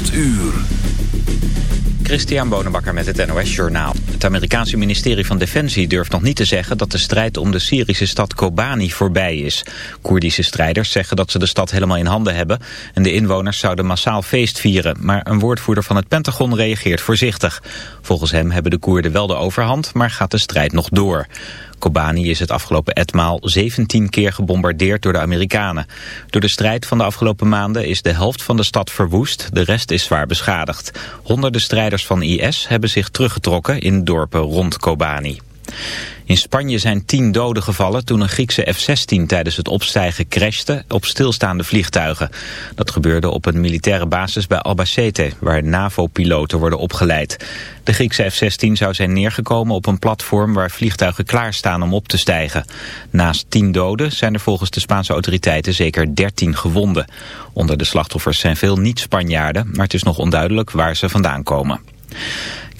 8 uur. Christian Bonenbakker met het NOS Journaal. Het Amerikaanse ministerie van Defensie durft nog niet te zeggen dat de strijd om de Syrische stad Kobani voorbij is. Koerdische strijders zeggen dat ze de stad helemaal in handen hebben en de inwoners zouden massaal feest vieren. Maar een woordvoerder van het Pentagon reageert voorzichtig. Volgens hem hebben de Koerden wel de overhand, maar gaat de strijd nog door. Kobani is het afgelopen etmaal 17 keer gebombardeerd door de Amerikanen. Door de strijd van de afgelopen maanden is de helft van de stad verwoest, de rest is zwaar beschadigd. Honderden strijders van IS hebben zich teruggetrokken in dorpen rond Kobani. In Spanje zijn tien doden gevallen toen een Griekse F-16 tijdens het opstijgen crashte op stilstaande vliegtuigen. Dat gebeurde op een militaire basis bij Albacete, waar NAVO-piloten worden opgeleid. De Griekse F-16 zou zijn neergekomen op een platform waar vliegtuigen klaarstaan om op te stijgen. Naast tien doden zijn er volgens de Spaanse autoriteiten zeker dertien gewonden. Onder de slachtoffers zijn veel niet-Spanjaarden, maar het is nog onduidelijk waar ze vandaan komen.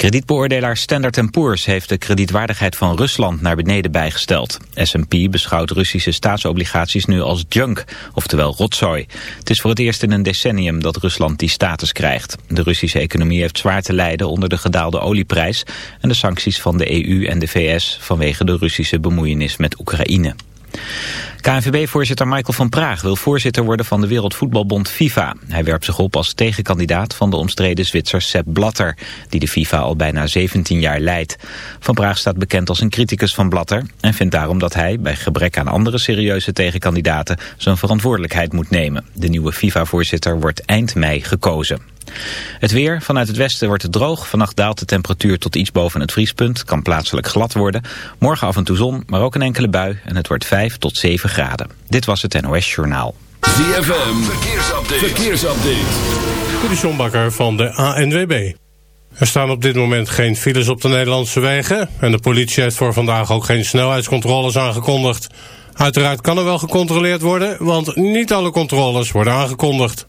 Kredietbeoordelaar Standard Poor's heeft de kredietwaardigheid van Rusland naar beneden bijgesteld. S&P beschouwt Russische staatsobligaties nu als junk, oftewel rotzooi. Het is voor het eerst in een decennium dat Rusland die status krijgt. De Russische economie heeft zwaar te lijden onder de gedaalde olieprijs en de sancties van de EU en de VS vanwege de Russische bemoeienis met Oekraïne. KNVB-voorzitter Michael van Praag wil voorzitter worden van de Wereldvoetbalbond FIFA. Hij werpt zich op als tegenkandidaat van de omstreden Zwitser Sepp Blatter, die de FIFA al bijna 17 jaar leidt. Van Praag staat bekend als een criticus van Blatter en vindt daarom dat hij, bij gebrek aan andere serieuze tegenkandidaten, zijn verantwoordelijkheid moet nemen. De nieuwe FIFA-voorzitter wordt eind mei gekozen. Het weer. Vanuit het westen wordt het droog. Vannacht daalt de temperatuur tot iets boven het vriespunt. Kan plaatselijk glad worden. Morgen af en toe zon, maar ook een enkele bui. En het wordt 5 tot 7 graden. Dit was het NOS Journaal. ZFM. Verkeersupdate. Verkeersupdate. De van de ANWB. Er staan op dit moment geen files op de Nederlandse wegen. En de politie heeft voor vandaag ook geen snelheidscontroles aangekondigd. Uiteraard kan er wel gecontroleerd worden, want niet alle controles worden aangekondigd.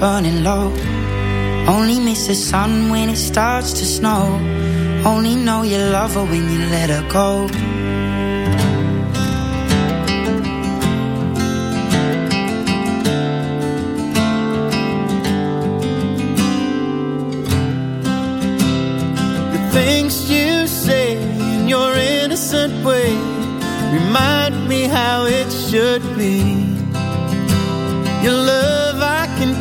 burning low. Only miss the sun when it starts to snow. Only know you love her when you let her go. The things you say in your innocent way remind me how it should be. Your love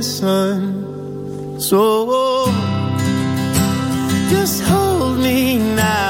morning sun. So just hold me now.